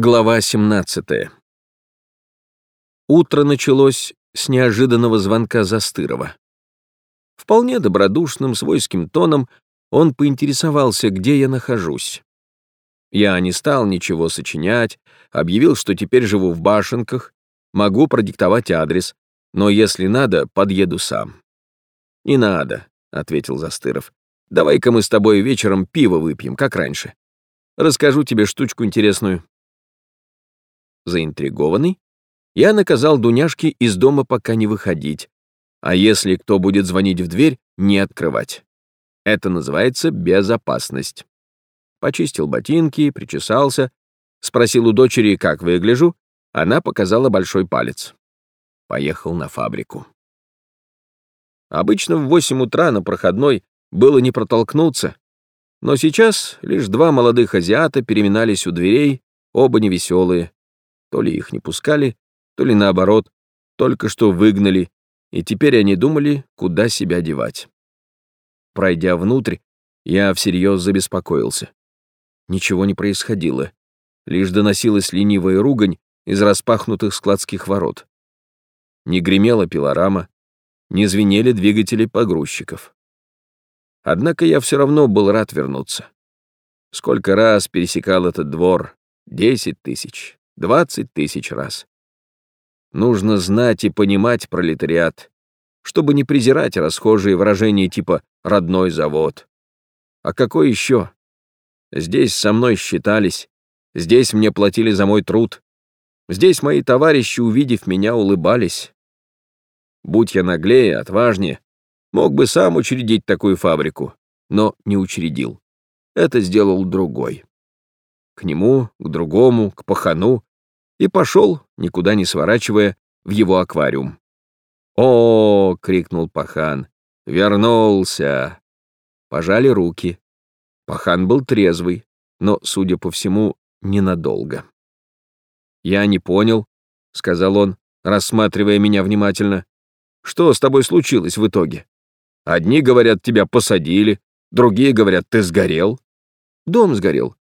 Глава 17. Утро началось с неожиданного звонка Застырова. Вполне добродушным, свойским тоном он поинтересовался, где я нахожусь. Я не стал ничего сочинять, объявил, что теперь живу в Башенках, могу продиктовать адрес, но если надо, подъеду сам. «Не надо», — ответил Застыров. «Давай-ка мы с тобой вечером пиво выпьем, как раньше. Расскажу тебе штучку интересную». Заинтригованный, я наказал Дуняшке из дома пока не выходить, а если кто будет звонить в дверь, не открывать. Это называется безопасность. Почистил ботинки, причесался, спросил у дочери, как выгляжу, она показала большой палец. Поехал на фабрику. Обычно в 8 утра на проходной было не протолкнуться, но сейчас лишь два молодых азиата переминались у дверей, оба невеселые. То ли их не пускали, то ли наоборот, только что выгнали, и теперь они думали, куда себя девать. Пройдя внутрь, я всерьез забеспокоился. Ничего не происходило, лишь доносилась ленивая ругань из распахнутых складских ворот. Не гремела пилорама, не звенели двигатели погрузчиков. Однако я все равно был рад вернуться. Сколько раз пересекал этот двор? Десять тысяч, Двадцать тысяч раз. Нужно знать и понимать пролетариат, чтобы не презирать расхожие выражения типа «родной завод». А какой еще? Здесь со мной считались, здесь мне платили за мой труд, здесь мои товарищи, увидев меня, улыбались. Будь я наглее, отважнее, мог бы сам учредить такую фабрику, но не учредил. Это сделал другой. К нему, к другому, к пахану, и пошел, никуда не сворачивая, в его аквариум. «О!» — крикнул пахан. «Вернулся!» Пожали руки. Пахан был трезвый, но, судя по всему, ненадолго. «Я не понял», — сказал он, рассматривая меня внимательно. «Что с тобой случилось в итоге? Одни говорят, тебя посадили, другие говорят, ты сгорел. Дом сгорел,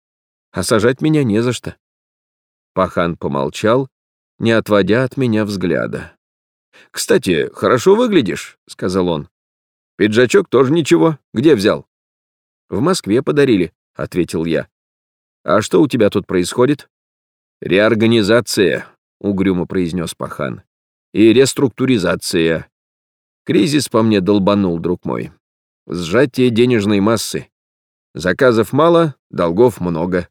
а сажать меня не за что. Пахан помолчал, не отводя от меня взгляда. «Кстати, хорошо выглядишь», — сказал он. «Пиджачок тоже ничего. Где взял?» «В Москве подарили», — ответил я. «А что у тебя тут происходит?» «Реорганизация», — угрюмо произнес Пахан. «И реструктуризация. Кризис по мне долбанул, друг мой. Сжатие денежной массы. Заказов мало, долгов много.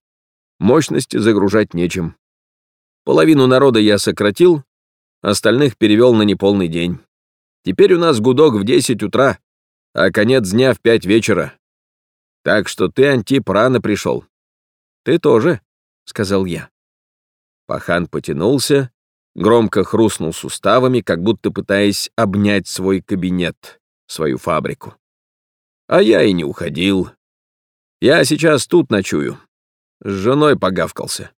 Мощности загружать нечем. Половину народа я сократил, остальных перевел на неполный день. Теперь у нас гудок в 10 утра, а конец дня в 5 вечера. Так что ты, Антип, рано пришел. Ты тоже, — сказал я. Пахан потянулся, громко хрустнул суставами, как будто пытаясь обнять свой кабинет, свою фабрику. А я и не уходил. Я сейчас тут ночую. С женой погавкался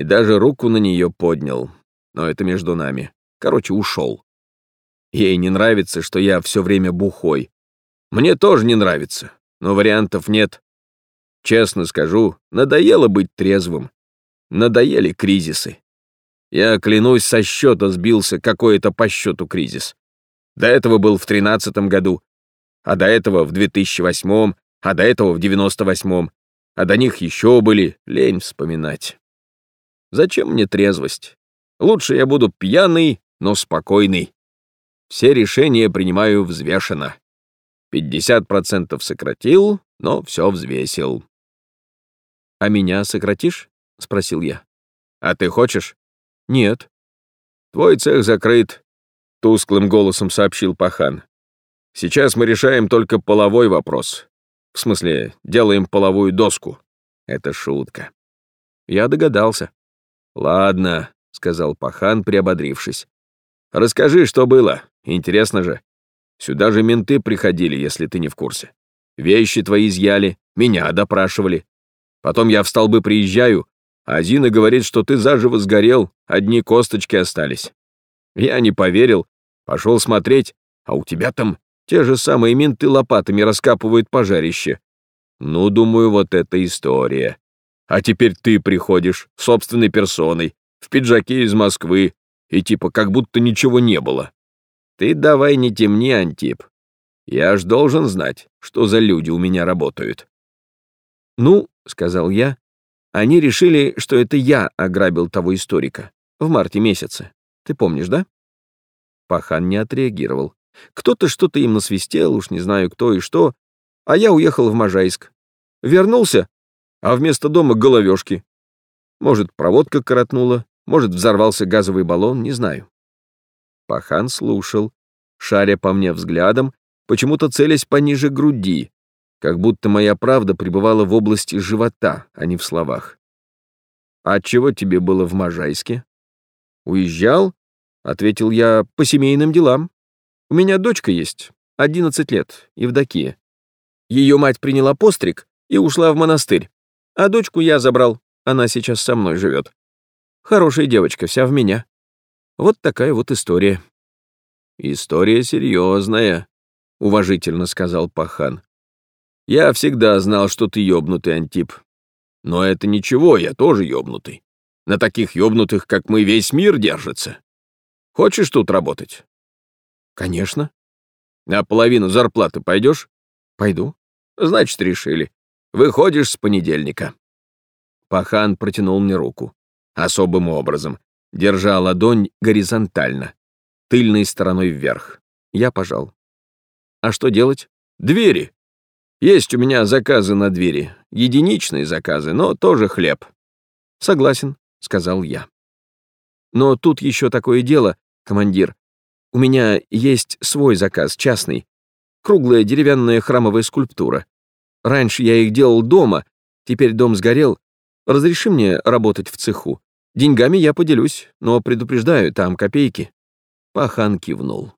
и даже руку на нее поднял. Но это между нами. Короче, ушел. Ей не нравится, что я все время бухой. Мне тоже не нравится, но вариантов нет. Честно скажу, надоело быть трезвым. Надоели кризисы. Я, клянусь, со счета сбился, какой это по счету кризис. До этого был в тринадцатом году, а до этого в 2008, а до этого в 98, а до них еще были, лень вспоминать. Зачем мне трезвость? Лучше я буду пьяный, но спокойный. Все решения принимаю взвешенно. 50% сократил, но все взвесил. «А меня сократишь?» — спросил я. «А ты хочешь?» «Нет». «Твой цех закрыт», — тусклым голосом сообщил Пахан. «Сейчас мы решаем только половой вопрос. В смысле, делаем половую доску. Это шутка». Я догадался. «Ладно», — сказал Пахан, приободрившись. «Расскажи, что было. Интересно же. Сюда же менты приходили, если ты не в курсе. Вещи твои изъяли, меня допрашивали. Потом я в столбы приезжаю, а Зина говорит, что ты заживо сгорел, одни косточки остались. Я не поверил, пошел смотреть, а у тебя там те же самые менты лопатами раскапывают пожарище. Ну, думаю, вот эта история. А теперь ты приходишь, собственной персоной, в пиджаке из Москвы, и типа как будто ничего не было. Ты давай не темни, Антип. Я ж должен знать, что за люди у меня работают. Ну, — сказал я, — они решили, что это я ограбил того историка в марте месяце. Ты помнишь, да? Пахан не отреагировал. Кто-то что-то им насвистел, уж не знаю кто и что, а я уехал в Можайск. Вернулся, а вместо дома головешки. Может, проводка коротнула, может, взорвался газовый баллон, не знаю. Пахан слушал, шаря по мне взглядом, почему-то целясь пониже груди, как будто моя правда пребывала в области живота, а не в словах. «А чего тебе было в Можайске?» «Уезжал?» — ответил я, — «по семейным делам. У меня дочка есть, 11 лет, Евдокия. Ее мать приняла постриг и ушла в монастырь. А дочку я забрал, она сейчас со мной живет. Хорошая девочка, вся в меня. Вот такая вот история. История серьезная, уважительно сказал Пахан. Я всегда знал, что ты ёбнутый, Антип. Но это ничего, я тоже ёбнутый. На таких ёбнутых, как мы, весь мир держится. Хочешь тут работать? Конечно. А половину зарплаты пойдешь? Пойду. Значит, решили. Выходишь с понедельника. Пахан протянул мне руку. Особым образом. Держа ладонь горизонтально, тыльной стороной вверх. Я пожал. А что делать? Двери. Есть у меня заказы на двери. Единичные заказы, но тоже хлеб. Согласен, сказал я. Но тут еще такое дело, командир. У меня есть свой заказ, частный. Круглая деревянная храмовая скульптура. Раньше я их делал дома, теперь дом сгорел. Разреши мне работать в цеху. Деньгами я поделюсь, но предупреждаю, там копейки». Пахан кивнул.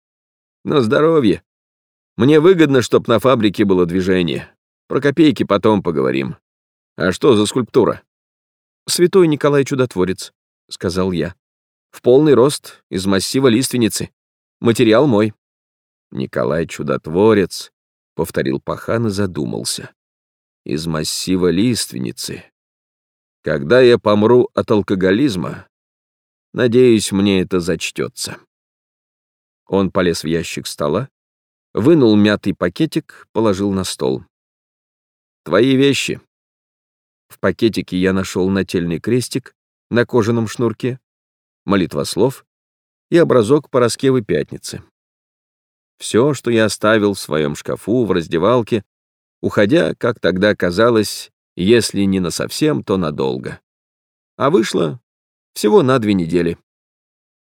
«На здоровье. Мне выгодно, чтоб на фабрике было движение. Про копейки потом поговорим. А что за скульптура?» «Святой Николай Чудотворец», — сказал я. «В полный рост, из массива лиственницы. Материал мой». «Николай Чудотворец», — повторил Пахан и задумался. «Из массива лиственницы. Когда я помру от алкоголизма, надеюсь, мне это зачтется». Он полез в ящик стола, вынул мятый пакетик, положил на стол. «Твои вещи». В пакетике я нашел нательный крестик на кожаном шнурке, молитвослов и образок Пороскевы Пятницы. Все, что я оставил в своем шкафу, в раздевалке, уходя, как тогда казалось, если не на совсем, то надолго. А вышло всего на две недели.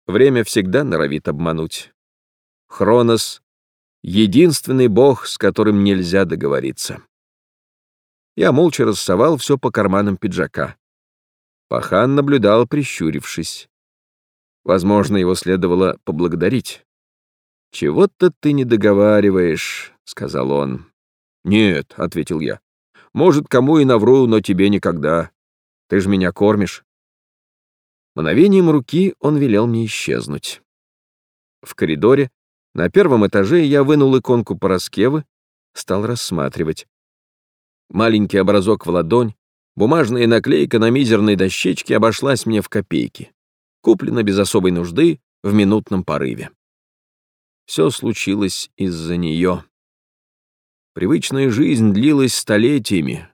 Время всегда норовит обмануть. Хронос — единственный бог, с которым нельзя договориться. Я молча рассовал все по карманам пиджака. Пахан наблюдал, прищурившись. Возможно, его следовало поблагодарить. «Чего-то ты не договариваешь», — сказал он. «Нет», — ответил я. «Может, кому и навру, но тебе никогда. Ты же меня кормишь». Мановением руки он велел мне исчезнуть. В коридоре, на первом этаже, я вынул иконку Пороскевы, стал рассматривать. Маленький образок в ладонь, бумажная наклейка на мизерной дощечке обошлась мне в копейки. Куплена без особой нужды, в минутном порыве. Все случилось из-за нее. Привычная жизнь длилась столетиями,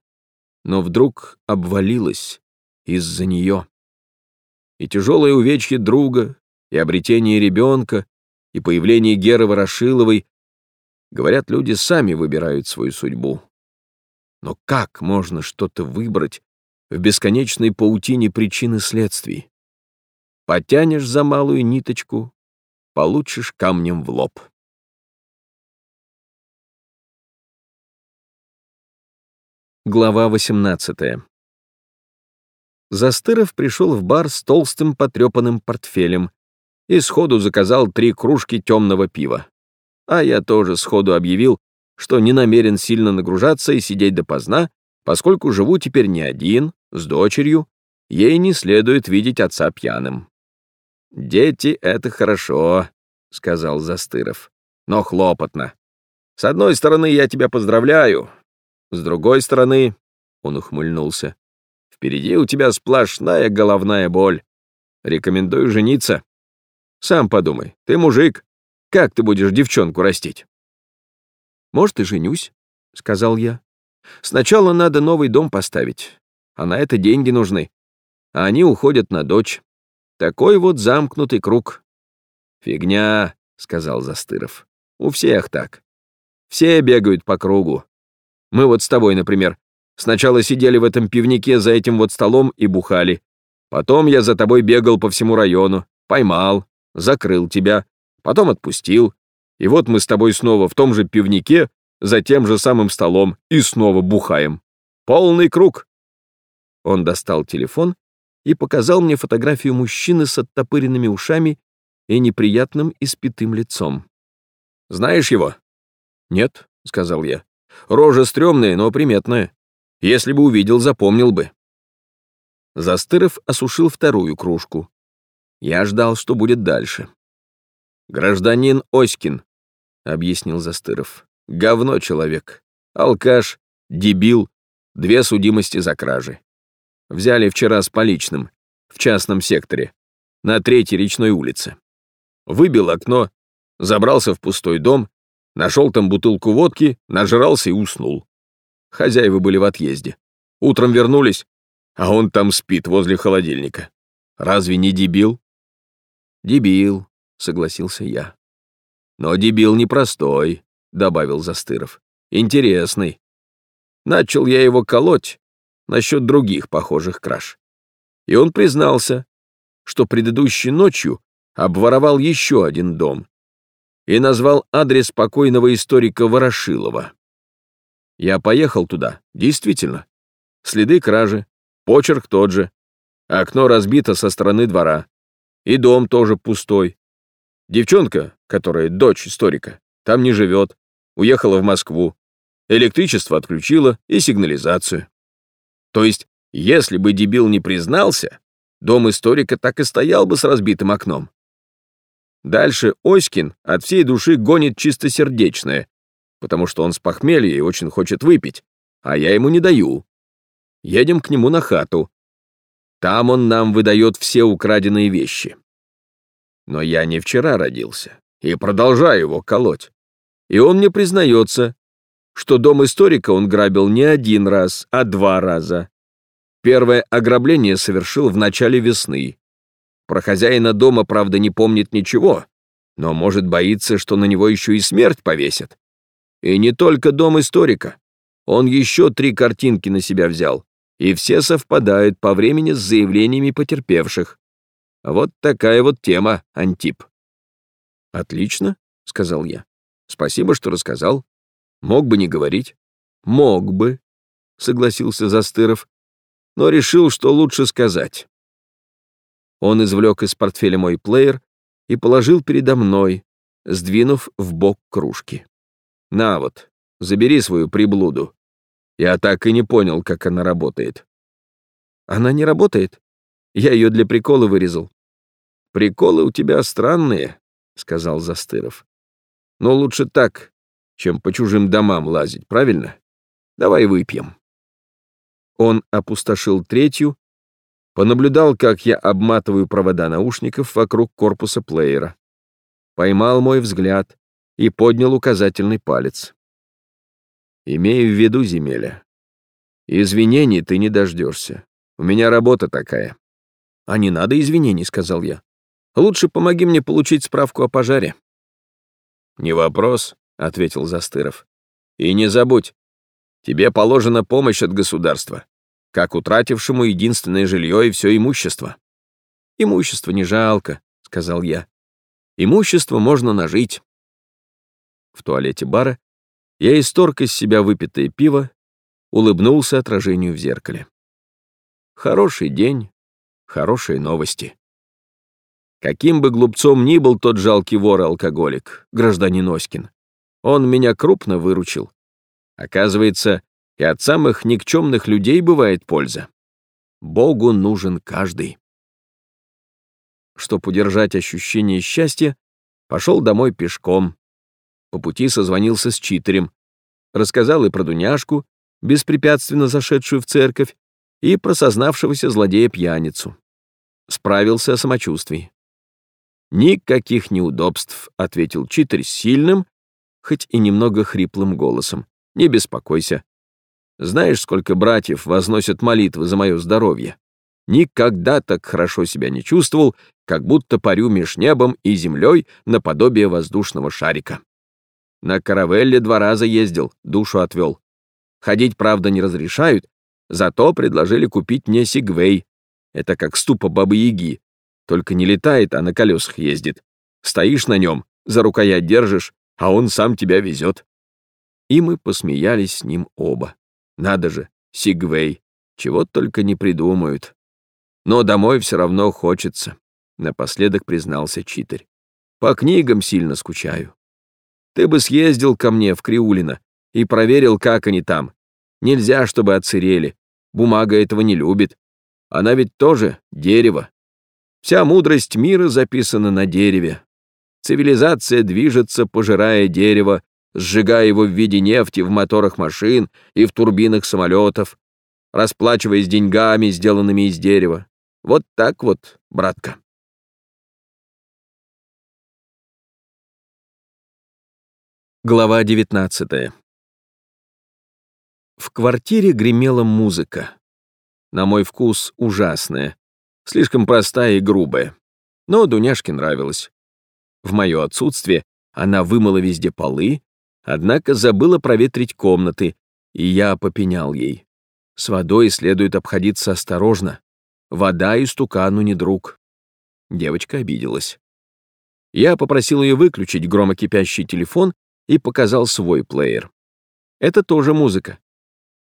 но вдруг обвалилась из-за нее. И тяжелое увечье друга, и обретение ребенка, и появление Геры Ворошиловой, говорят, люди сами выбирают свою судьбу. Но как можно что-то выбрать в бесконечной паутине причин и следствий? Потянешь за малую ниточку, получишь камнем в лоб. Глава 18 Застыров пришел в бар с толстым потрепанным портфелем и сходу заказал три кружки темного пива. А я тоже сходу объявил, что не намерен сильно нагружаться и сидеть допоздна, поскольку живу теперь не один, с дочерью, ей не следует видеть отца пьяным. «Дети — это хорошо», — сказал Застыров, — «но хлопотно. С одной стороны, я тебя поздравляю, с другой стороны, — он ухмыльнулся, — Впереди у тебя сплошная головная боль. Рекомендую жениться. Сам подумай, ты мужик. Как ты будешь девчонку растить? Может, и женюсь, — сказал я. Сначала надо новый дом поставить, а на это деньги нужны. А они уходят на дочь. Такой вот замкнутый круг. Фигня, — сказал Застыров. У всех так. Все бегают по кругу. Мы вот с тобой, например, сначала сидели в этом пивнике за этим вот столом и бухали. Потом я за тобой бегал по всему району, поймал, закрыл тебя, потом отпустил. И вот мы с тобой снова в том же пивнике, за тем же самым столом, и снова бухаем. Полный круг. Он достал телефон и показал мне фотографию мужчины с оттопыренными ушами и неприятным испитым лицом. «Знаешь его?» «Нет», — сказал я. «Рожа стрёмная, но приметная. Если бы увидел, запомнил бы». Застыров осушил вторую кружку. Я ждал, что будет дальше. «Гражданин Оськин», — объяснил Застыров. «Говно человек. Алкаш, дебил, две судимости за кражи. Взяли вчера с поличным, в частном секторе, на третьей речной улице. Выбил окно, забрался в пустой дом, нашел там бутылку водки, нажрался и уснул. Хозяева были в отъезде. Утром вернулись, а он там спит возле холодильника. Разве не дебил? Дебил, согласился я. Но дебил непростой, добавил Застыров. Интересный. Начал я его колоть насчет других похожих краж. И он признался, что предыдущей ночью обворовал еще один дом и назвал адрес покойного историка Ворошилова. Я поехал туда, действительно. Следы кражи, почерк тот же, окно разбито со стороны двора, и дом тоже пустой. Девчонка, которая дочь историка, там не живет, уехала в Москву, электричество отключила и сигнализацию. То есть, если бы дебил не признался, дом историка так и стоял бы с разбитым окном. Дальше Оськин от всей души гонит чистосердечное, потому что он с похмелья и очень хочет выпить, а я ему не даю. Едем к нему на хату. Там он нам выдает все украденные вещи. Но я не вчера родился и продолжаю его колоть. И он мне признается, что дом историка он грабил не один раз, а два раза. Первое ограбление совершил в начале весны, про хозяина дома, правда, не помнит ничего, но, может, боится, что на него еще и смерть повесят. И не только дом историка. Он еще три картинки на себя взял, и все совпадают по времени с заявлениями потерпевших. Вот такая вот тема, Антип. «Отлично», — сказал я. «Спасибо, что рассказал. Мог бы не говорить». «Мог бы», — согласился Застыров, но решил, что лучше сказать. Он извлек из портфеля мой плеер и положил передо мной, сдвинув в бок кружки. «На вот, забери свою приблуду. Я так и не понял, как она работает». «Она не работает? Я ее для прикола вырезал». «Приколы у тебя странные», — сказал Застыров. «Но лучше так, чем по чужим домам лазить, правильно? Давай выпьем». Он опустошил третью Понаблюдал, как я обматываю провода наушников вокруг корпуса плеера. Поймал мой взгляд и поднял указательный палец. Имею в виду, Земеля, извинений ты не дождешься. У меня работа такая. А не надо извинений, сказал я. Лучше помоги мне получить справку о пожаре. Не вопрос, ответил Застыров. И не забудь, тебе положена помощь от государства как утратившему единственное жилье и все имущество. «Имущество не жалко», — сказал я. «Имущество можно нажить». В туалете бара я исторг из себя выпитое пиво, улыбнулся отражению в зеркале. Хороший день, хорошие новости. Каким бы глупцом ни был тот жалкий вор-алкоголик, гражданин Оськин, он меня крупно выручил. Оказывается, и от самых никчемных людей бывает польза. Богу нужен каждый. Чтоб удержать ощущение счастья, пошел домой пешком. По пути созвонился с читерем, рассказал и про Дуняшку, беспрепятственно зашедшую в церковь, и просознавшегося злодея-пьяницу. Справился о самочувствии. «Никаких неудобств», — ответил читер сильным, хоть и немного хриплым голосом. «Не беспокойся. Знаешь, сколько братьев возносят молитвы за мое здоровье? Никогда так хорошо себя не чувствовал, как будто парю меж небом и землей наподобие воздушного шарика. На каравелле два раза ездил, душу отвел. Ходить, правда, не разрешают, зато предложили купить мне сигвей. Это как ступа бабы-яги, только не летает, а на колесах ездит. Стоишь на нем, за рукоять держишь, а он сам тебя везет. И мы посмеялись с ним оба. Надо же, Сигвей, чего только не придумают. Но домой все равно хочется, напоследок признался читарь. По книгам сильно скучаю. Ты бы съездил ко мне в Криулино и проверил, как они там. Нельзя, чтобы отсырели. Бумага этого не любит. Она ведь тоже дерево. Вся мудрость мира записана на дереве. Цивилизация движется, пожирая дерево, сжигая его в виде нефти в моторах машин и в турбинах самолетов, расплачиваясь деньгами, сделанными из дерева. Вот так вот, братка. Глава 19 В квартире гремела музыка. На мой вкус ужасная, слишком простая и грубая. Но Дуняшке нравилось. В мое отсутствие она вымыла везде полы, однако забыла проветрить комнаты, и я попенял ей. С водой следует обходиться осторожно. Вода и стукану не друг. Девочка обиделась. Я попросил ее выключить громокипящий телефон и показал свой плеер. Это тоже музыка.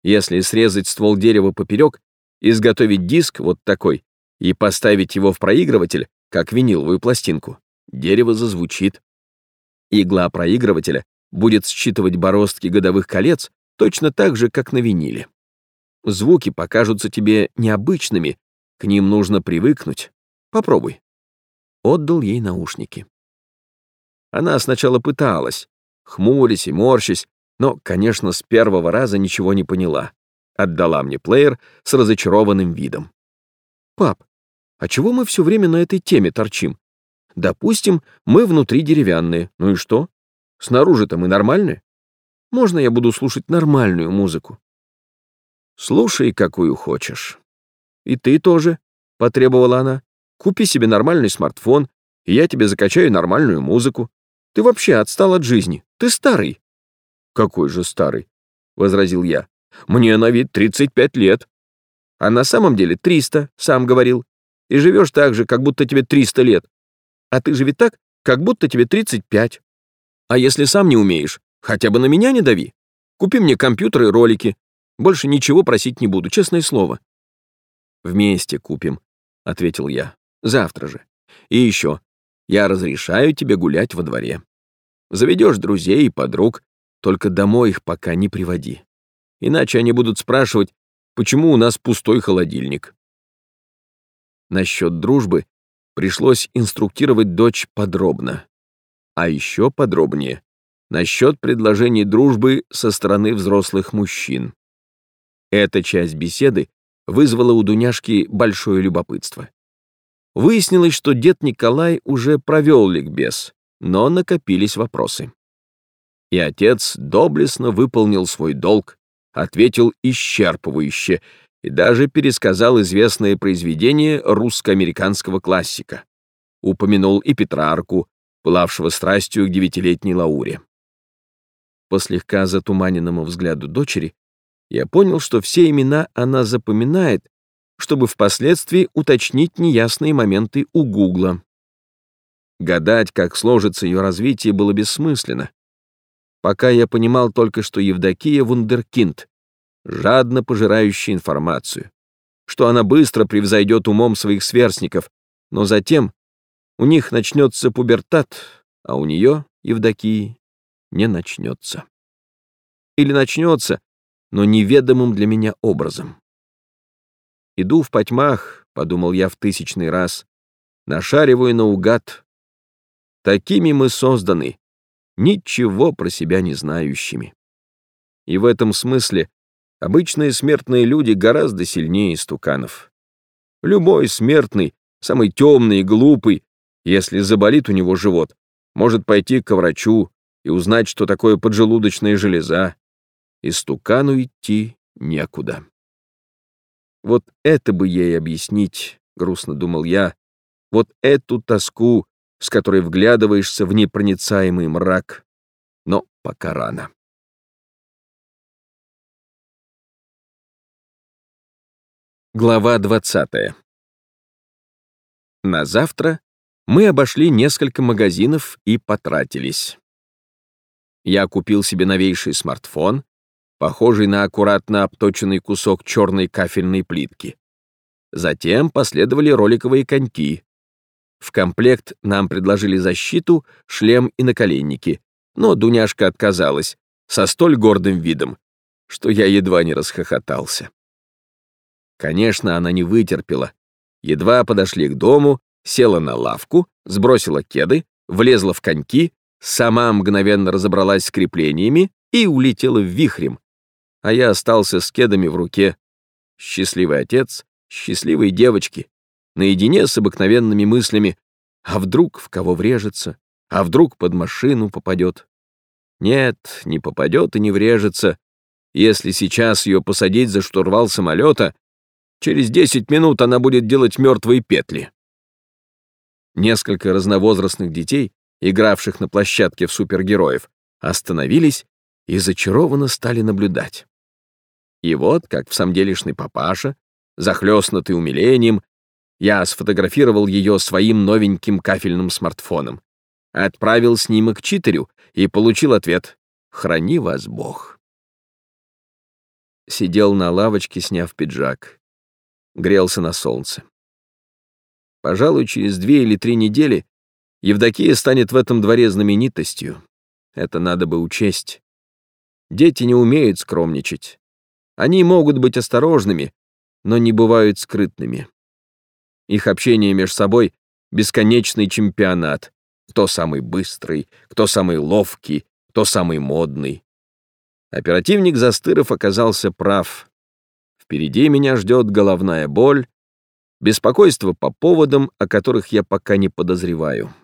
Если срезать ствол дерева поперек, изготовить диск вот такой и поставить его в проигрыватель, как виниловую пластинку, дерево зазвучит. Игла проигрывателя будет считывать бороздки годовых колец точно так же, как на виниле. Звуки покажутся тебе необычными, к ним нужно привыкнуть. Попробуй. Отдал ей наушники. Она сначала пыталась, хмурясь и морщась, но, конечно, с первого раза ничего не поняла. Отдала мне плеер с разочарованным видом. «Пап, а чего мы все время на этой теме торчим? Допустим, мы внутри деревянные, ну и что? Снаружи-то мы нормальные. Можно я буду слушать нормальную музыку?» «Слушай, какую хочешь», «И ты тоже», — потребовала она. «Купи себе нормальный смартфон, и я тебе закачаю нормальную музыку. Ты вообще отстал от жизни. Ты старый». «Какой же старый?» — возразил я. «Мне на вид 35 лет». «А на самом деле 300, сам говорил. И живешь так же, как будто тебе 300 лет. А ты же ведь так, как будто тебе 35. А если сам не умеешь, хотя бы на меня не дави. Купи мне компьютер и ролики. Больше ничего просить не буду, честное слово. «Вместе купим», — ответил я. «Завтра же. И еще, я разрешаю тебе гулять во дворе. Заведешь друзей и подруг, только домой их пока не приводи. Иначе они будут спрашивать, почему у нас пустой холодильник». Насчет дружбы пришлось инструктировать дочь подробно. А еще подробнее насчет предложений дружбы со стороны взрослых мужчин. Эта часть беседы вызвало у Дуняшки большое любопытство. Выяснилось, что дед Николай уже провел ликбез, но накопились вопросы. И отец доблестно выполнил свой долг, ответил исчерпывающе и даже пересказал известное произведение русско-американского классика. Упомянул и Петрарку, пылавшего страстью к девятилетней Лауре. По слегка затуманенному взгляду дочери я понял, что все имена она запоминает, чтобы впоследствии уточнить неясные моменты у Гугла. Гадать, как сложится ее развитие, было бессмысленно. Пока я понимал только, что Евдокия — вундеркинд, жадно пожирающий информацию, что она быстро превзойдет умом своих сверстников, но затем у них начнется пубертат, а у нее, Евдокии, не начнется. Или начнется, но неведомым для меня образом. «Иду в потьмах», — подумал я в тысячный раз, нашариваю наугад. Такими мы созданы, ничего про себя не знающими. И в этом смысле Обычные смертные люди гораздо сильнее истуканов. Любой смертный, самый темный и глупый, если заболит у него живот, может пойти к врачу и узнать, что такое поджелудочная железа. Истукану идти некуда. Вот это бы ей объяснить, грустно думал я, вот эту тоску, с которой вглядываешься в непроницаемый мрак. Но пока рано. Глава 20. На завтра мы обошли несколько магазинов и потратились. Я купил себе новейший смартфон, похожий на аккуратно обточенный кусок черной кафельной плитки. Затем последовали роликовые коньки. В комплект нам предложили защиту, шлем и наколенники, но Дуняшка отказалась со столь гордым видом, что я едва не расхохотался. Конечно, она не вытерпела. Едва подошли к дому, села на лавку, сбросила кеды, влезла в коньки, сама мгновенно разобралась с креплениями и улетела в вихрем. А я остался с кедами в руке. Счастливый отец, счастливые девочки, наедине с обыкновенными мыслями. А вдруг в кого врежется? А вдруг под машину попадет? Нет, не попадет и не врежется. Если сейчас ее посадить за штурвал самолета, Через 10 минут она будет делать мертвые петли. Несколько разновозрастных детей, игравших на площадке в супергероев, остановились и зачарованно стали наблюдать. И вот, как в самделишный папаша, захлестнутый умилением, я сфотографировал ее своим новеньким кафельным смартфоном, отправил снимок читерю и получил ответ «Храни вас Бог». Сидел на лавочке, сняв пиджак грелся на солнце. Пожалуй, через две или три недели Евдокия станет в этом дворе знаменитостью. Это надо бы учесть. Дети не умеют скромничать. Они могут быть осторожными, но не бывают скрытными. Их общение между собой — бесконечный чемпионат. Кто самый быстрый, кто самый ловкий, кто самый модный. Оперативник Застыров оказался прав. Впереди меня ждет головная боль, беспокойство по поводам, о которых я пока не подозреваю.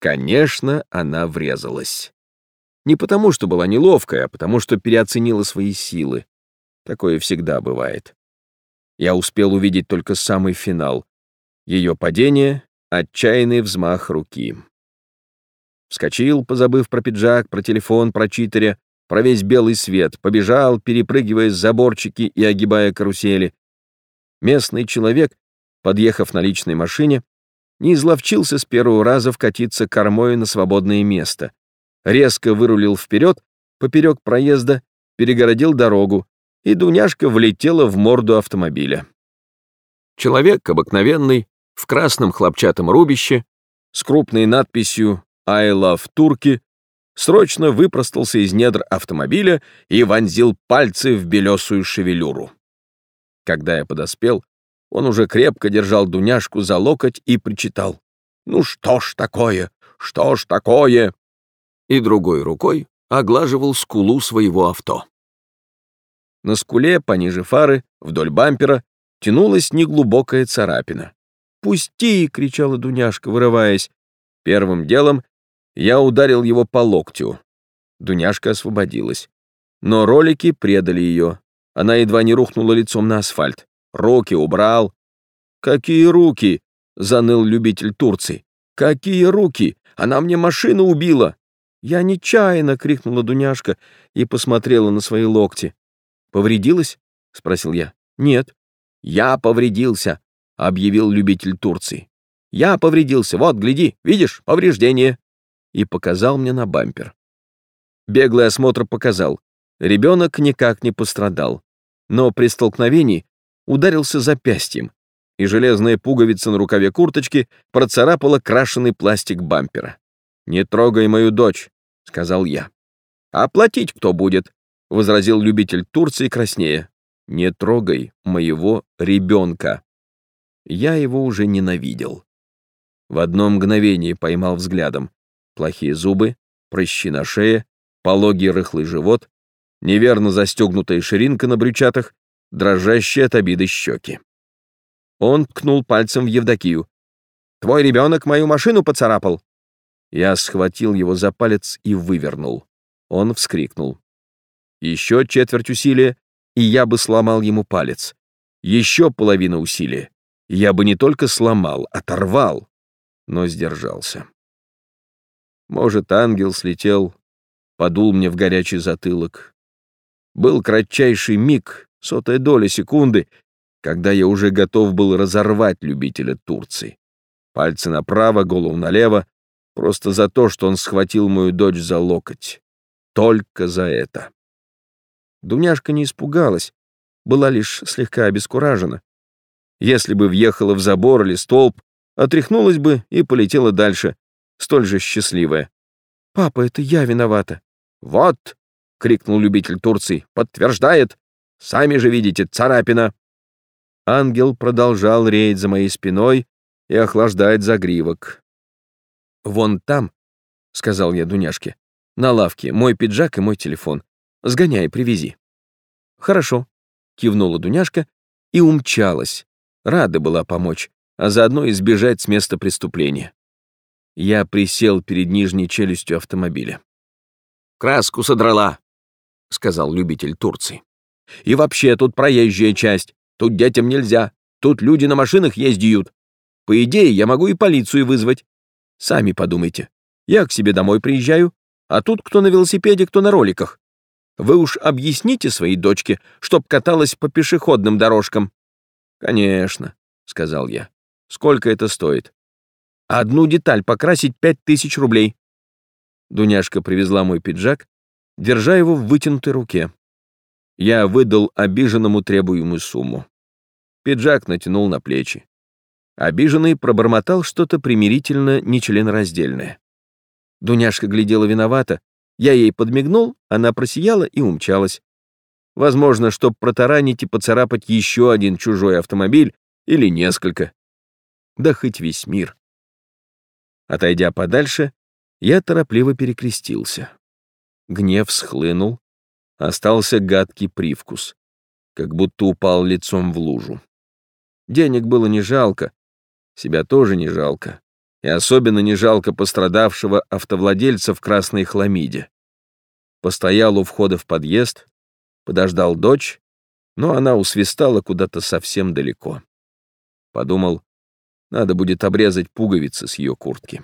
Конечно, она врезалась. Не потому, что была неловкая, а потому, что переоценила свои силы. Такое всегда бывает. Я успел увидеть только самый финал. Ее падение, отчаянный взмах руки. Вскочил, позабыв про пиджак, про телефон, про читеря, про весь белый свет, побежал, перепрыгивая заборчики и огибая карусели. Местный человек, подъехав на личной машине, не изловчился с первого раза вкатиться кормой на свободное место. Резко вырулил вперед, поперек проезда, перегородил дорогу, и Дуняшка влетела в морду автомобиля. Человек обыкновенный, в красном хлопчатом рубище, с крупной надписью «I love Turkey», срочно выпростался из недр автомобиля и вонзил пальцы в белесую шевелюру. Когда я подоспел, он уже крепко держал Дуняшку за локоть и причитал. «Ну что ж такое? Что ж такое?» И другой рукой оглаживал скулу своего авто. На скуле, пониже фары, вдоль бампера, тянулась неглубокая царапина. «Пусти!» — кричала Дуняшка, вырываясь. Первым делом я ударил его по локтю. Дуняшка освободилась. Но ролики предали ее. Она едва не рухнула лицом на асфальт. Руки убрал. «Какие руки?» — заныл любитель Турции. «Какие руки? Она мне машину убила!» «Я нечаянно!» — крикнула Дуняшка и посмотрела на свои локти. «Повредилась?» — спросил я. «Нет». «Я повредился», — объявил любитель Турции. «Я повредился. Вот, гляди, видишь, повреждение» и показал мне на бампер. Беглый осмотр показал, ребенок никак не пострадал, но при столкновении ударился запястьем, и железная пуговица на рукаве курточки процарапала крашеный пластик бампера. «Не трогай мою дочь», — сказал я. «А платить кто будет?» — возразил любитель Турции краснее. «Не трогай моего ребенка». Я его уже ненавидел. В одно мгновение поймал взглядом плохие зубы, прыщи на шее, пологий рыхлый живот, неверно застегнутая ширинка на брючатах, дрожащие от обиды щеки. Он ткнул пальцем в Евдокию. «Твой ребенок мою машину поцарапал!» Я схватил его за палец и вывернул. Он вскрикнул. Еще четверть усилия, и я бы сломал ему палец. Еще половина усилия. Я бы не только сломал, оторвал, но сдержался. Может, ангел слетел, подул мне в горячий затылок. Был кратчайший миг, сотая доля секунды, когда я уже готов был разорвать любителя Турции. Пальцы направо, голову налево, просто за то, что он схватил мою дочь за локоть. Только за это. Дуняшка не испугалась, была лишь слегка обескуражена. Если бы въехала в забор или столб, отряхнулась бы и полетела дальше, столь же счастливая. «Папа, это я виновата». «Вот!» — крикнул любитель Турции. «Подтверждает! Сами же видите, царапина!» Ангел продолжал реять за моей спиной и охлаждать загривок. «Вон там», — сказал я Дуняшке, — «на лавке мой пиджак и мой телефон. Сгоняй привези». «Хорошо», — кивнула Дуняшка и умчалась. Рада была помочь, а заодно избежать с места преступления. Я присел перед нижней челюстью автомобиля. «Краску содрала», — сказал любитель Турции. «И вообще тут проезжая часть. Тут детям нельзя. Тут люди на машинах ездят. По идее, я могу и полицию вызвать. Сами подумайте. Я к себе домой приезжаю, а тут кто на велосипеде, кто на роликах. Вы уж объясните своей дочке, чтоб каталась по пешеходным дорожкам. Конечно, сказал я. Сколько это стоит? Одну деталь покрасить пять тысяч рублей. Дуняшка привезла мой пиджак, держа его в вытянутой руке. Я выдал обиженному требуемую сумму. Пиджак натянул на плечи. Обиженный пробормотал что-то примирительно нечленораздельное. Дуняшка глядела виновата. Я ей подмигнул, она просияла и умчалась. Возможно, чтоб протаранить и поцарапать еще один чужой автомобиль или несколько. Да хоть весь мир. Отойдя подальше, я торопливо перекрестился. Гнев схлынул, остался гадкий привкус, как будто упал лицом в лужу. Денег было не жалко, себя тоже не жалко. И особенно не жалко пострадавшего автовладельца в красной хламиде. Постоял у входа в подъезд, подождал дочь, но она усвистала куда-то совсем далеко. Подумал, надо будет обрезать пуговицы с ее куртки.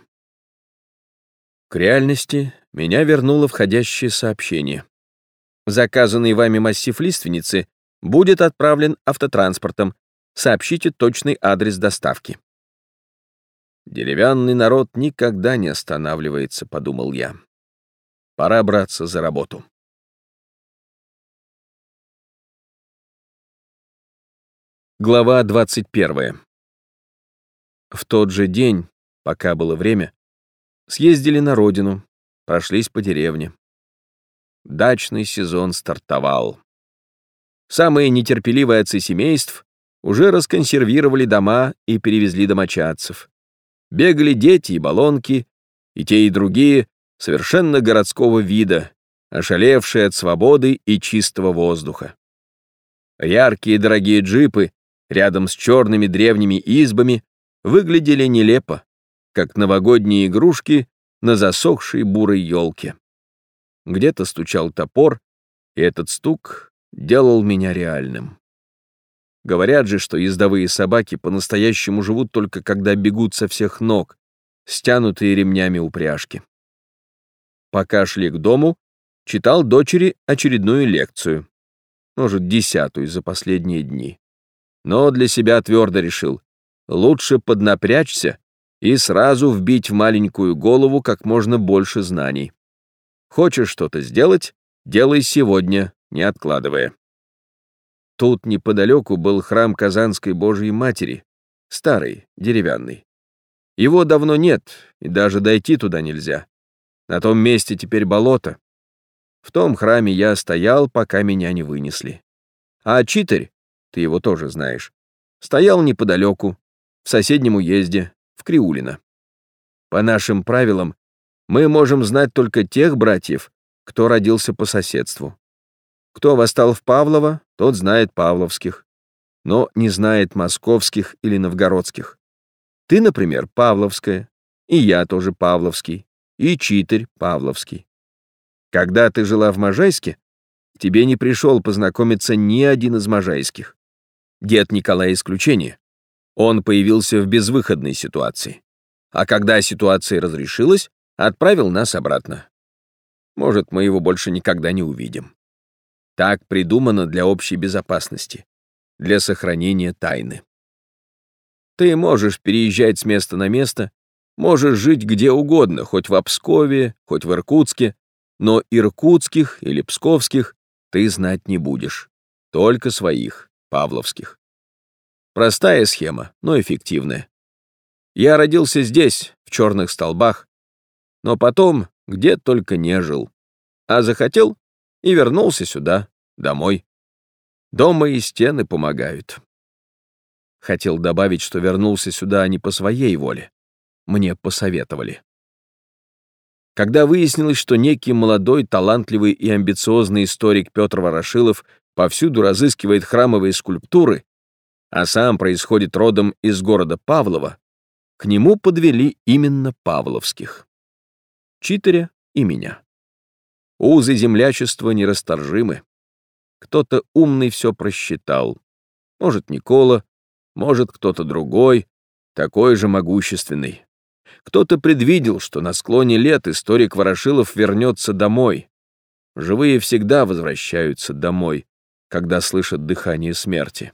К реальности меня вернуло входящее сообщение. Заказанный вами массив лиственницы будет отправлен автотранспортом. Сообщите точный адрес доставки. Деревянный народ никогда не останавливается, подумал я. Пора браться за работу. Глава 21. В тот же день, пока было время, съездили на родину, прошлись по деревне. Дачный сезон стартовал. Самые нетерпеливые отцы семейств уже расконсервировали дома и перевезли домочадцев. Бегали дети и баллонки, и те, и другие, совершенно городского вида, ошалевшие от свободы и чистого воздуха. Яркие дорогие джипы рядом с черными древними избами выглядели нелепо, как новогодние игрушки на засохшей бурой елке. Где-то стучал топор, и этот стук делал меня реальным. Говорят же, что ездовые собаки по-настоящему живут только когда бегут со всех ног, стянутые ремнями упряжки. Пока шли к дому, читал дочери очередную лекцию, может, десятую за последние дни. Но для себя твердо решил, лучше поднапрячься и сразу вбить в маленькую голову как можно больше знаний. Хочешь что-то сделать, делай сегодня, не откладывая. Тут неподалеку был храм Казанской Божьей Матери, старый, деревянный. Его давно нет, и даже дойти туда нельзя. На том месте теперь болото. В том храме я стоял, пока меня не вынесли. А читарь, ты его тоже знаешь, стоял неподалеку, в соседнем уезде, в Криулино. По нашим правилам, мы можем знать только тех братьев, кто родился по соседству. Кто восстал в Павлово, тот знает павловских, но не знает московских или новгородских. Ты, например, павловская, и я тоже павловский, и читарь павловский. Когда ты жила в Можайске, тебе не пришел познакомиться ни один из можайских. Дед Николай исключение. Он появился в безвыходной ситуации. А когда ситуация разрешилась, отправил нас обратно. Может, мы его больше никогда не увидим. Так придумано для общей безопасности, для сохранения тайны. Ты можешь переезжать с места на место, можешь жить где угодно, хоть в Пскове, хоть в Иркутске, но иркутских или псковских ты знать не будешь, только своих, павловских. Простая схема, но эффективная. Я родился здесь, в черных столбах, но потом где только не жил. А захотел и вернулся сюда, домой. Дома и стены помогают. Хотел добавить, что вернулся сюда не по своей воле. Мне посоветовали. Когда выяснилось, что некий молодой, талантливый и амбициозный историк Петр Ворошилов повсюду разыскивает храмовые скульптуры, а сам происходит родом из города Павлова, к нему подвели именно павловских. Читеря и меня. Узы землячества нерасторжимы. Кто-то умный все просчитал. Может, Никола, может, кто-то другой, такой же могущественный. Кто-то предвидел, что на склоне лет историк Ворошилов вернется домой. Живые всегда возвращаются домой, когда слышат дыхание смерти.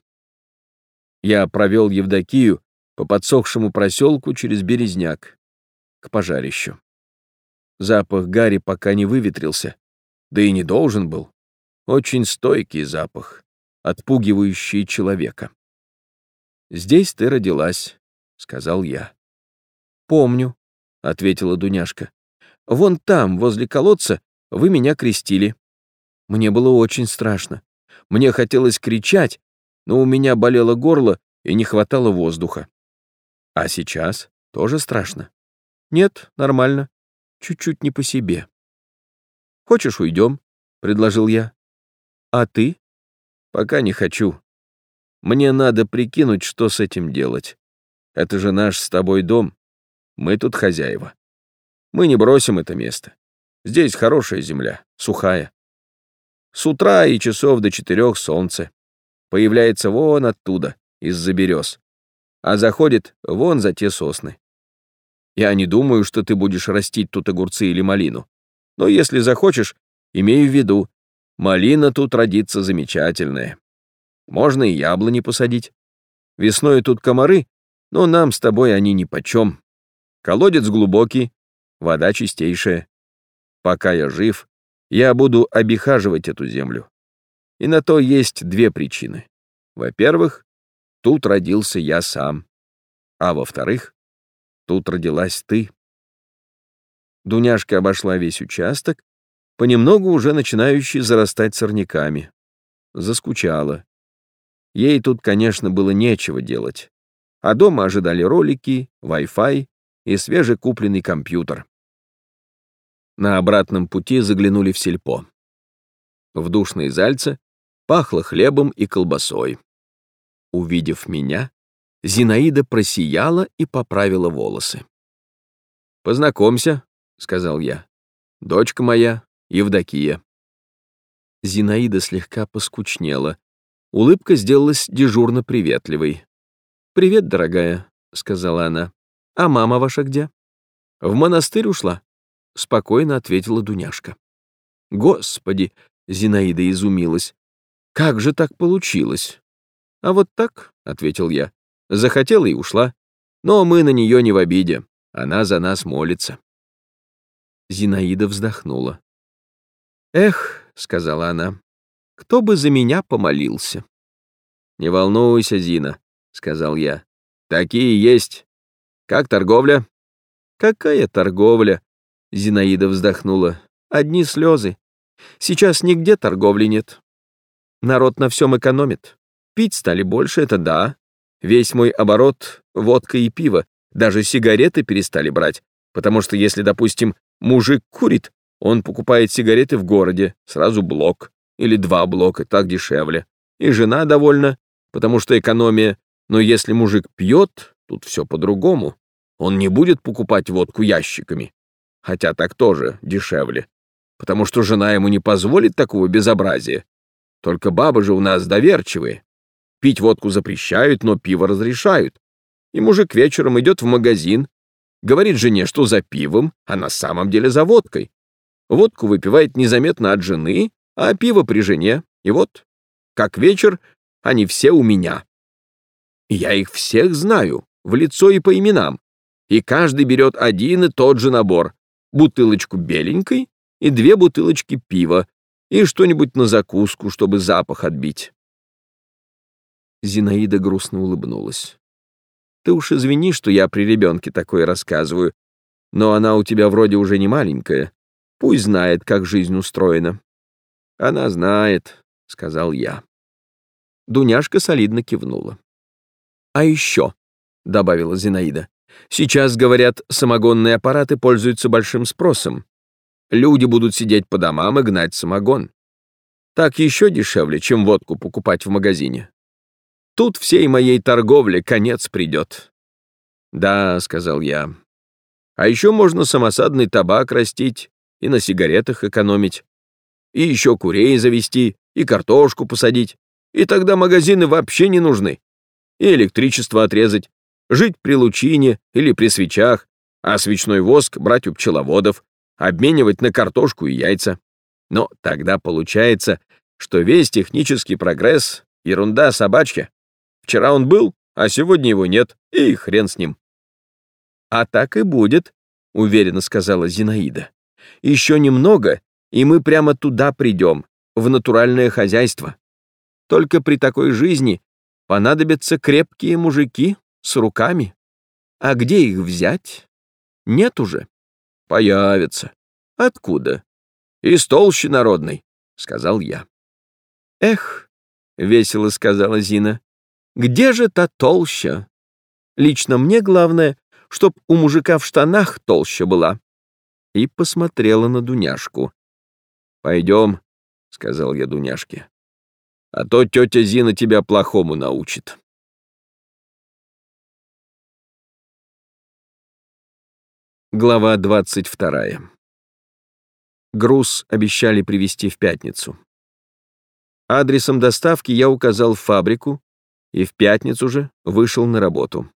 Я провел Евдокию по подсохшему проселку через Березняк, к пожарищу. Запах гари пока не выветрился, да и не должен был. Очень стойкий запах, отпугивающий человека. «Здесь ты родилась», — сказал я. «Помню», — ответила Дуняшка. «Вон там, возле колодца, вы меня крестили. Мне было очень страшно. Мне хотелось кричать, но у меня болело горло и не хватало воздуха. А сейчас тоже страшно? Нет, нормально. Чуть-чуть не по себе. Хочешь, уйдем? предложил я. А ты? Пока не хочу. Мне надо прикинуть, что с этим делать. Это же наш с тобой дом. Мы тут хозяева. Мы не бросим это место. Здесь хорошая земля, сухая. С утра и часов до четырех солнце. Появляется вон оттуда, из-за берез. А заходит вон за те сосны. Я не думаю, что ты будешь растить тут огурцы или малину. Но если захочешь, имею в виду, малина тут родится замечательная. Можно и яблони посадить. Весной тут комары, но нам с тобой они нипочем. Колодец глубокий, вода чистейшая. Пока я жив, я буду обихаживать эту землю. И на то есть две причины. Во-первых, тут родился я сам. А во-вторых, тут родилась ты. Дуняшка обошла весь участок, понемногу уже начинающий зарастать сорняками. Заскучала. Ей тут, конечно, было нечего делать. А дома ожидали ролики, Wi-Fi и свежекупленный компьютер. На обратном пути заглянули в сельпо. В душной зальце пахло хлебом и колбасой. Увидев меня, Зинаида просияла и поправила волосы. «Познакомься», — сказал я. «Дочка моя, Евдокия». Зинаида слегка поскучнела. Улыбка сделалась дежурно приветливой. «Привет, дорогая», — сказала она. «А мама ваша где?» «В монастырь ушла», — спокойно ответила Дуняшка. «Господи!» — Зинаида изумилась. «Как же так получилось?» «А вот так», — ответил я. «Захотела и ушла. Но мы на нее не в обиде. Она за нас молится». Зинаида вздохнула. «Эх», — сказала она, — «кто бы за меня помолился?» «Не волнуйся, Зина», — сказал я. «Такие есть. Как торговля?» «Какая торговля?» — Зинаида вздохнула. «Одни слезы. Сейчас нигде торговли нет. Народ на всем экономит. Пить стали больше, это да. Весь мой оборот — водка и пиво. Даже сигареты перестали брать. Потому что если, допустим, мужик курит, он покупает сигареты в городе, сразу блок. или два блока, так дешевле. И жена довольна, потому что экономия. Но если мужик пьет, тут все по-другому. Он не будет покупать водку ящиками. Хотя так тоже дешевле. Потому что жена ему не позволит такого безобразия. Только бабы же у нас доверчивые. Пить водку запрещают, но пиво разрешают. И мужик вечером идет в магазин, говорит жене, что за пивом, а на самом деле за водкой. Водку выпивает незаметно от жены, а пиво при жене. И вот, как вечер, они все у меня. Я их всех знаю, в лицо и по именам. И каждый берет один и тот же набор. Бутылочку беленькой и две бутылочки пива, и что-нибудь на закуску, чтобы запах отбить. Зинаида грустно улыбнулась. «Ты уж извини, что я при ребенке такое рассказываю, но она у тебя вроде уже не маленькая. Пусть знает, как жизнь устроена». «Она знает», — сказал я. Дуняшка солидно кивнула. «А еще», — добавила Зинаида, — «сейчас, говорят, самогонные аппараты пользуются большим спросом. Люди будут сидеть по домам и гнать самогон. Так еще дешевле, чем водку покупать в магазине. Тут всей моей торговле конец придет». «Да», — сказал я. «А еще можно самосадный табак растить, и на сигаретах экономить, и еще курей завести, и картошку посадить, и тогда магазины вообще не нужны, и электричество отрезать, жить при лучине или при свечах, а свечной воск брать у пчеловодов, обменивать на картошку и яйца. Но тогда получается, что весь технический прогресс — ерунда собачья. Вчера он был, а сегодня его нет, и хрен с ним. «А так и будет», — уверенно сказала Зинаида. Еще немного, и мы прямо туда придем, в натуральное хозяйство. Только при такой жизни понадобятся крепкие мужики с руками. А где их взять? Нет уже. Появятся. Откуда? Из толщи народной, сказал я. Эх, весело сказала Зина, где же та толща? Лично мне главное, чтоб у мужика в штанах толща была и посмотрела на Дуняшку. «Пойдем», — сказал я Дуняшке, — «а то тетя Зина тебя плохому научит». Глава двадцать вторая. Груз обещали привезти в пятницу. Адресом доставки я указал фабрику и в пятницу же вышел на работу.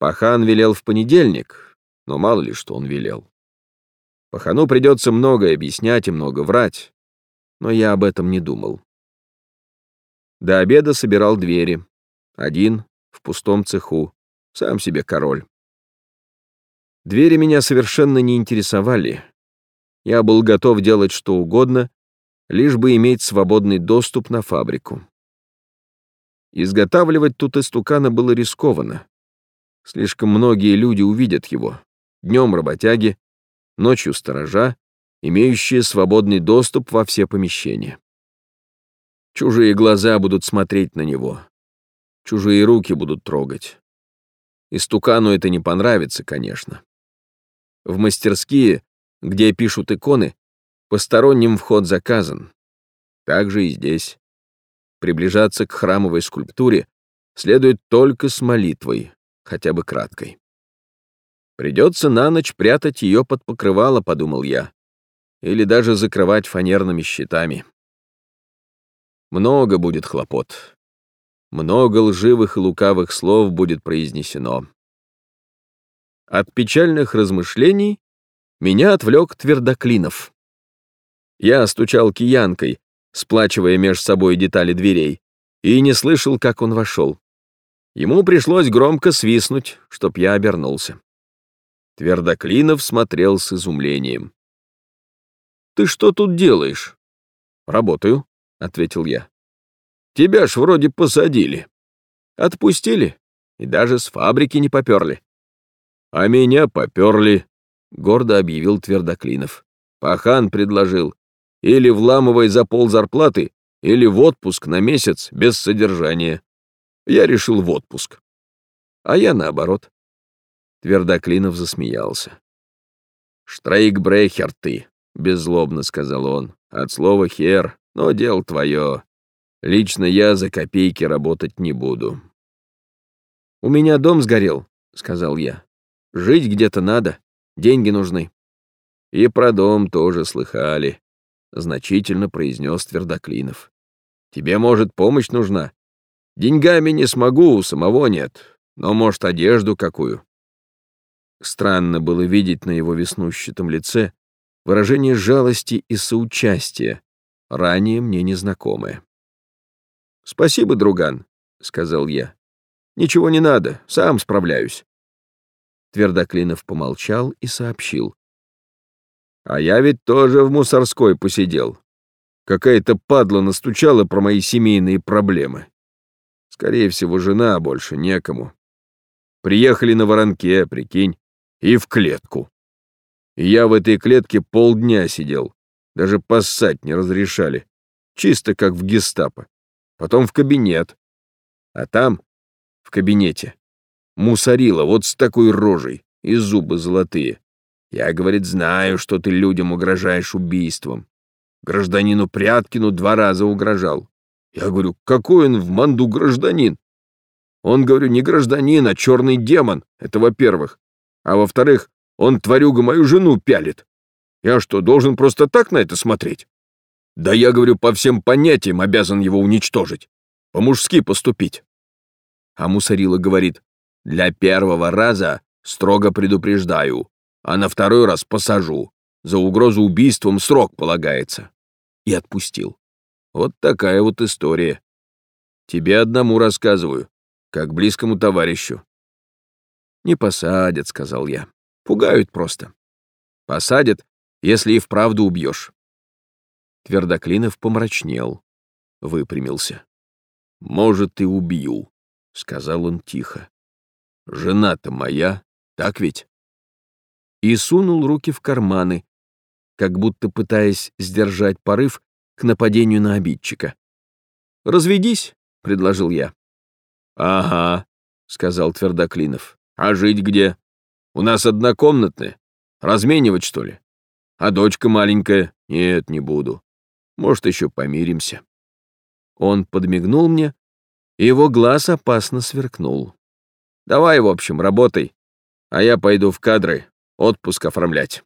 Пахан велел в понедельник, но мало ли что он велел. Пахану придется многое объяснять и много врать, но я об этом не думал. До обеда собирал двери. Один, в пустом цеху, сам себе король. Двери меня совершенно не интересовали. Я был готов делать что угодно, лишь бы иметь свободный доступ на фабрику. Изготавливать тут истукана было рискованно. Слишком многие люди увидят его. Днем работяги, ночью сторожа, имеющие свободный доступ во все помещения. Чужие глаза будут смотреть на него. Чужие руки будут трогать. Истукану это не понравится, конечно. В мастерские, где пишут иконы, посторонним вход заказан. Так же и здесь. Приближаться к храмовой скульптуре следует только с молитвой, хотя бы краткой. Придется на ночь прятать ее под покрывало, подумал я. Или даже закрывать фанерными щитами. Много будет хлопот. Много лживых и лукавых слов будет произнесено. От печальных размышлений меня отвлек Твердоклинов. Я стучал киянкой, сплачивая меж собой детали дверей, и не слышал, как он вошел. Ему пришлось громко свистнуть, чтоб я обернулся. Твердоклинов смотрел с изумлением. «Ты что тут делаешь?» «Работаю», — ответил я. «Тебя ж вроде посадили. Отпустили и даже с фабрики не поперли». «А меня поперли», — гордо объявил Твердоклинов. «Пахан предложил. Или вламывай за пол зарплаты, или в отпуск на месяц без содержания. Я решил в отпуск. А я наоборот. Твердоклинов засмеялся. «Штрейкбрехер ты, беззлобно сказал он. От слова хер, но дело твое. Лично я за копейки работать не буду. У меня дом сгорел, сказал я. Жить где-то надо, деньги нужны. И про дом тоже слыхали, значительно произнес Твердоклинов. Тебе, может, помощь нужна? Деньгами не смогу, у самого нет, но, может, одежду какую. Странно было видеть на его веснущатом лице выражение жалости и соучастия, ранее мне незнакомое. «Спасибо, друган», — сказал я. «Ничего не надо, сам справляюсь». Твердоклинов помолчал и сообщил. «А я ведь тоже в мусорской посидел. Какая-то падла настучала про мои семейные проблемы. Скорее всего, жена, а больше некому. Приехали на воронке, прикинь, и в клетку. И я в этой клетке полдня сидел, даже поссать не разрешали, чисто как в гестапо. Потом в кабинет. А там, в кабинете, мусорила вот с такой рожей и зубы золотые. Я, говорит, знаю, что ты людям угрожаешь убийством. Гражданину Пряткину два раза угрожал. Я говорю, какой он в манду гражданин? Он, говорю, не гражданин, а черный демон, это во-первых. А во-вторых, он, тварюга, мою жену пялит. Я что, должен просто так на это смотреть? Да я, говорю, по всем понятиям обязан его уничтожить. По-мужски поступить. А Мусорила говорит, для первого раза строго предупреждаю, а на второй раз посажу. За угрозу убийством срок полагается. И отпустил. Вот такая вот история. Тебе одному рассказываю, как близкому товарищу. «Не посадят», — сказал я. «Пугают просто». «Посадят, если и вправду убьешь». Твердоклинов помрачнел, выпрямился. «Может, и убью», — сказал он тихо. «Жена-то моя, так ведь?» И сунул руки в карманы, как будто пытаясь сдержать порыв к нападению на обидчика. «Разведись», — предложил я. «Ага», — сказал Твердоклинов. «А жить где? У нас однокомнатная. Разменивать, что ли? А дочка маленькая? Нет, не буду. Может, еще помиримся». Он подмигнул мне, и его глаз опасно сверкнул. «Давай, в общем, работай, а я пойду в кадры отпуск оформлять»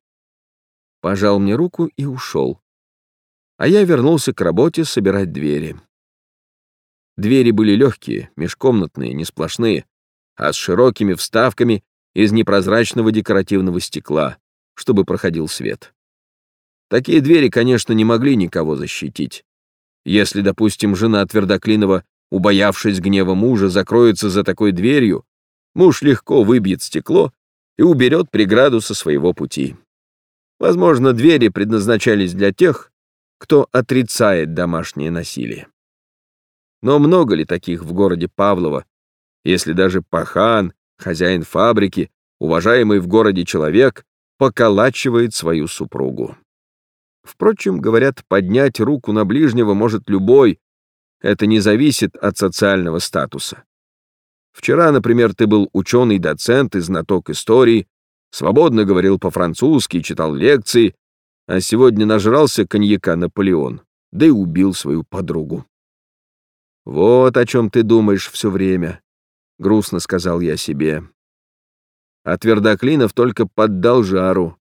пожал мне руку и ушел. А я вернулся к работе собирать двери. Двери были легкие, межкомнатные, не сплошные, а с широкими вставками из непрозрачного декоративного стекла, чтобы проходил свет. Такие двери, конечно, не могли никого защитить. Если, допустим, жена Твердоклинова, убоявшись гнева мужа, закроется за такой дверью, муж легко выбьет стекло и уберет преграду со своего пути. Возможно, двери предназначались для тех, кто отрицает домашнее насилие. Но много ли таких в городе Павлово, если даже пахан, хозяин фабрики, уважаемый в городе человек, поколачивает свою супругу? Впрочем, говорят, поднять руку на ближнего может любой, это не зависит от социального статуса. Вчера, например, ты был ученый-доцент и знаток истории, свободно говорил по-французски, читал лекции, а сегодня нажрался коньяка Наполеон, да и убил свою подругу. «Вот о чем ты думаешь все время», — грустно сказал я себе. А Твердоклинов только поддал жару.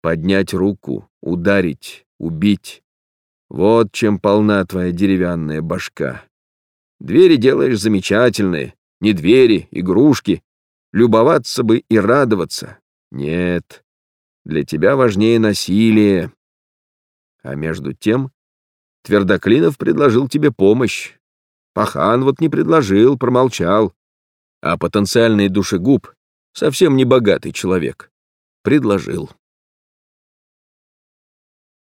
Поднять руку, ударить, убить. Вот чем полна твоя деревянная башка. Двери делаешь замечательные, не двери, игрушки. Любоваться бы и радоваться. Нет, для тебя важнее насилие. А между тем Твердоклинов предложил тебе помощь. Пахан вот не предложил, промолчал. А потенциальный душегуб, совсем не богатый человек, предложил.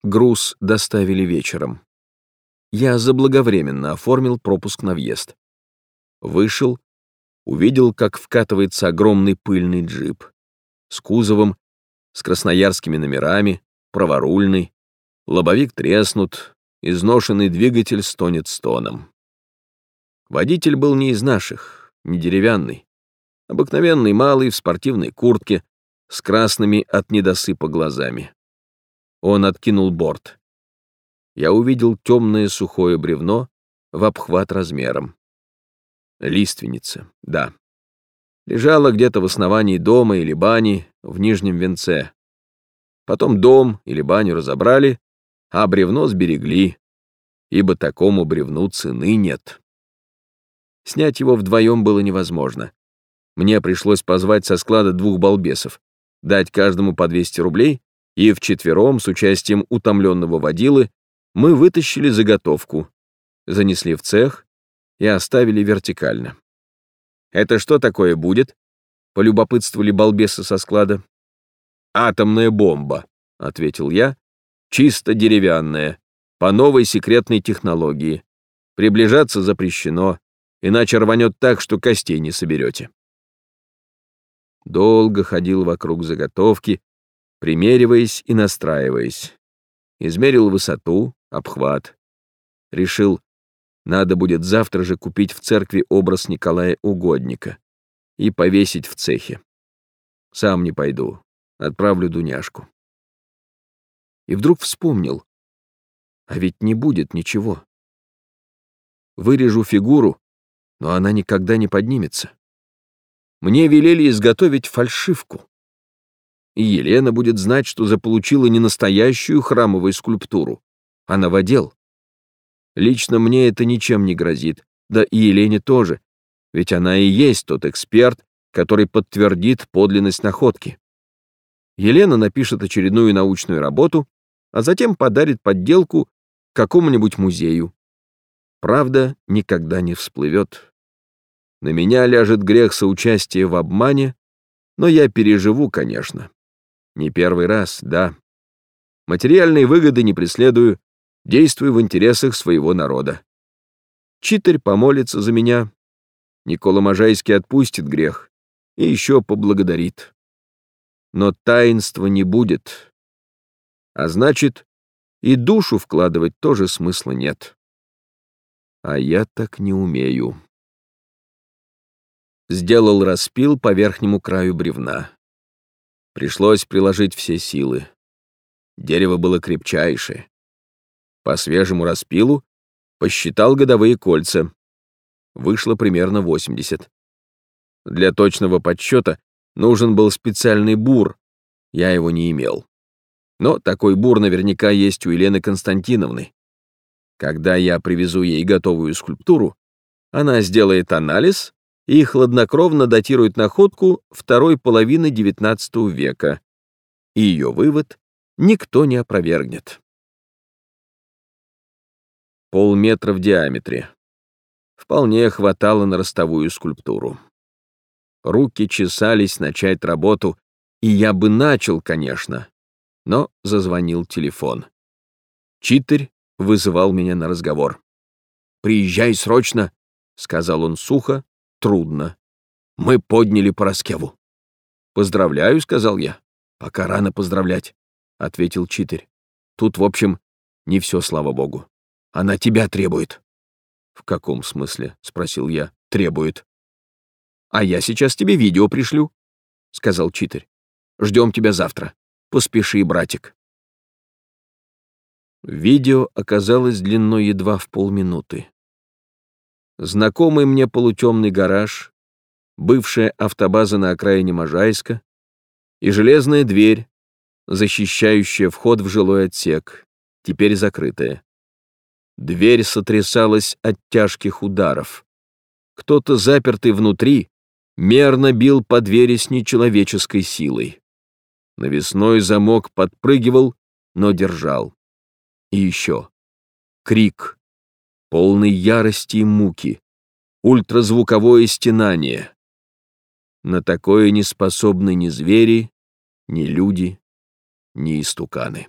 Груз доставили вечером. Я заблаговременно оформил пропуск на въезд. Вышел, увидел, как вкатывается огромный пыльный джип с кузовом, с красноярскими номерами, праворульный, лобовик треснут, изношенный двигатель стонет стоном. Водитель был не из наших, не деревянный, обыкновенный малый в спортивной куртке с красными от недосыпа глазами. Он откинул борт. Я увидел темное сухое бревно в обхват размером. Лиственница, да. Лежала где-то в основании дома или бани в нижнем венце. Потом дом или баню разобрали, а бревно сберегли, ибо такому бревну цены нет. Снять его вдвоем было невозможно. Мне пришлось позвать со склада двух балбесов, дать каждому по 200 рублей, и вчетвером с участием утомленного водилы мы вытащили заготовку, занесли в цех и оставили вертикально. «Это что такое будет?» — полюбопытствовали балбесы со склада. «Атомная бомба», — ответил я, — «чисто деревянная, по новой секретной технологии. Приближаться запрещено, иначе рванет так, что костей не соберете». Долго ходил вокруг заготовки, примериваясь и настраиваясь. Измерил высоту, обхват. Решил, надо будет завтра же купить в церкви образ Николая Угодника и повесить в цехе. Сам не пойду, отправлю Дуняшку. И вдруг вспомнил, а ведь не будет ничего. Вырежу фигуру, но она никогда не поднимется. Мне велели изготовить фальшивку. И Елена будет знать, что заполучила не настоящую храмовую скульптуру, а новодел. Лично мне это ничем не грозит, да и Елене тоже, ведь она и есть тот эксперт, который подтвердит подлинность находки. Елена напишет очередную научную работу, а затем подарит подделку какому-нибудь музею. Правда никогда не всплывет. На меня ляжет грех соучастия в обмане, но я переживу, конечно. Не первый раз, да. Материальные выгоды не преследую, действую в интересах своего народа. Читарь помолится за меня, Никола Можайский отпустит грех и еще поблагодарит. Но таинства не будет. А значит, и душу вкладывать тоже смысла нет. А я так не умею сделал распил по верхнему краю бревна. Пришлось приложить все силы. Дерево было крепчайшее. По свежему распилу посчитал годовые кольца. Вышло примерно 80. Для точного подсчета нужен был специальный бур, я его не имел. Но такой бур наверняка есть у Елены Константиновны. Когда я привезу ей готовую скульптуру, она сделает анализ и хладнокровно датирует находку второй половины XIX века. И ее вывод никто не опровергнет. Полметра в диаметре. Вполне хватало на ростовую скульптуру. Руки чесались начать работу, и я бы начал, конечно, но зазвонил телефон. Читарь вызывал меня на разговор. «Приезжай срочно», — сказал он сухо, трудно. Мы подняли Пороскеву. «Поздравляю», — сказал я. «Пока рано поздравлять», — ответил Читарь. «Тут, в общем, не все, слава богу. Она тебя требует». «В каком смысле?» — спросил я. «Требует». «А я сейчас тебе видео пришлю», — сказал Читарь. «Ждем тебя завтра. Поспеши, братик». Видео оказалось длиной едва в полминуты знакомый мне полутемный гараж, бывшая автобаза на окраине Можайска и железная дверь, защищающая вход в жилой отсек, теперь закрытая. Дверь сотрясалась от тяжких ударов. Кто-то, запертый внутри, мерно бил по двери с нечеловеческой силой. Навесной замок подпрыгивал, но держал. И еще. Крик, полный ярости и муки, ультразвуковое стенание. На такое не способны ни звери, ни люди, ни истуканы.